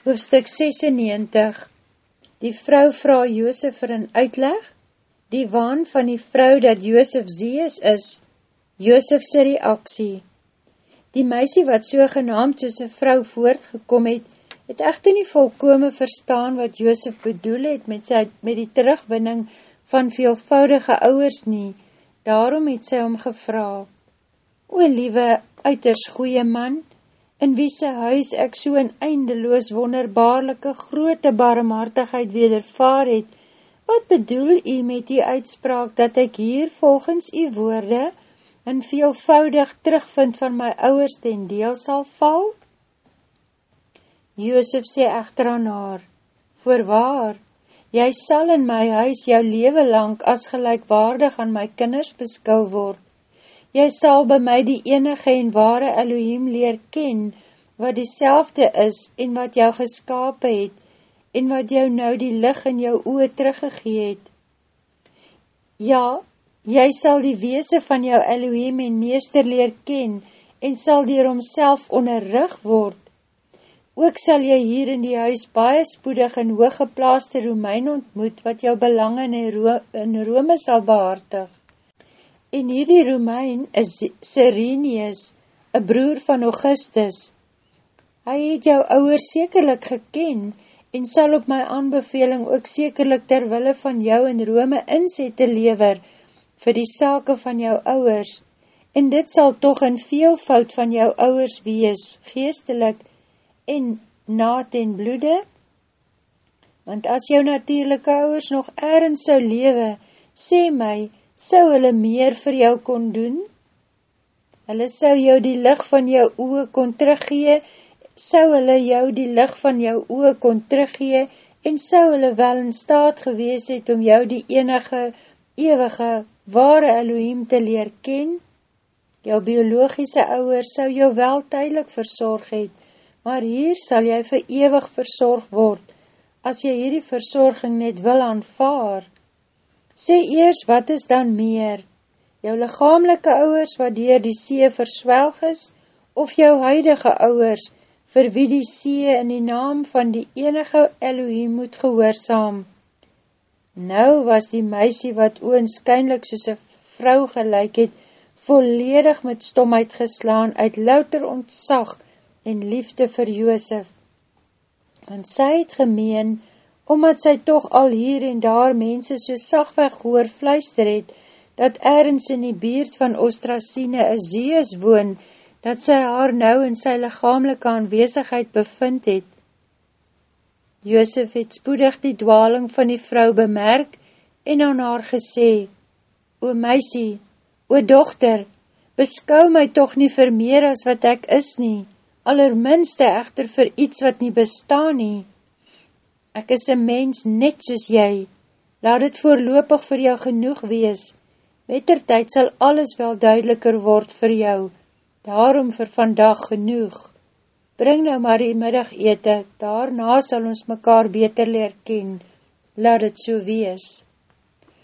Hoofstuk 96 Die vrou vraag Joosef vir een uitleg, die waan van die vrou dat Joosef Zees is, Joosef sy reaksie. Die meisie wat so genaamd soos een vrou voortgekom het, het echter nie volkome verstaan wat Joosef bedoel het met, sy, met die terugwinning van veelvoudige ouwers nie, daarom het sy om gevra. O liewe, uiters goeie man, in wie sy huis ek so een eindeloos wonderbaarlike groote barmhartigheid wedervaar het, wat bedoel u met die uitspraak dat ek hier volgens u woorde en veelvoudig terugvind van my ouwers ten deel sal val? Joosef sê echter aan haar, Voorwaar, jy sal in my huis jou leven lang as gelijkwaardig aan my kinders beskou word, Jy sal by my die enige en ware Elohim leer ken, wat die is en wat jou geskape het, en wat jou nou die lig in jou oe teruggegee het. Ja, jy sal die weese van jou Elohim en meester leer ken, en sal dier homself onderrug word. Ook sal jy hier in die huis baie spoedig en hooggeplaaste Romein ontmoet, wat jou belangen in, Ro in Rome sal behartig. En hierdie Romein is Sirenius, een broer van Augustus. Hy het jou ouwer sekerlik geken en sal op my aanbeveling ook sekerlik terwille van jou in Rome inzet te lever vir die sake van jou ouwers. En dit sal toch in veel fout van jou ouwers wees, geestelik en na ten bloede. Want as jou natuurlijke ouwers nog ergens sou lewe, sê my, sou hulle meer vir jou kon doen? Hulle sou jou die licht van jou oe kon teruggee, sou hulle jou die licht van jou oe kon teruggee, en sou hulle wel in staat gewees het om jou die enige, ewige, ware Elohim te leer ken? Jou biologische ouwer sou jou wel tydelik verzorg het, maar hier sal jy vir ewig verzorg word, as jy hierdie verzorging net wil aanvaar. Sê eers, wat is dan meer? Jou lichamelike ouwers wat dier die see verswelg is, of jou huidige ouwers, vir wie die see in die naam van die enige Elohim moet gehoorzaam? Nou was die meisie wat oonskynlik soos een vrou gelijk het, volledig met stomheid geslaan uit louter ontzag en liefde vir Joosef. Want sy het gemeen, omdat sy toch al hier en daar mense so sagweg hoor fluister het, dat ergens in die beerd van Ostracine een Zeus woon, dat sy haar nou in sy lichamelike aanwezigheid bevind het. Joosef het spoedig die dwaling van die vrou bemerk en aan haar gesê, O meisie, o dochter, beskou my toch nie vir meer as wat ek is nie, allerminste echter vir iets wat nie bestaan nie. Ek is een mens net soos jy, laat het voorlopig vir jou genoeg wees, met ter tyd sal alles wel duideliker word vir jou, daarom vir vandag genoeg. Bring nou maar die middag ete, daarna sal ons mekaar beter leer ken, laat het so wees.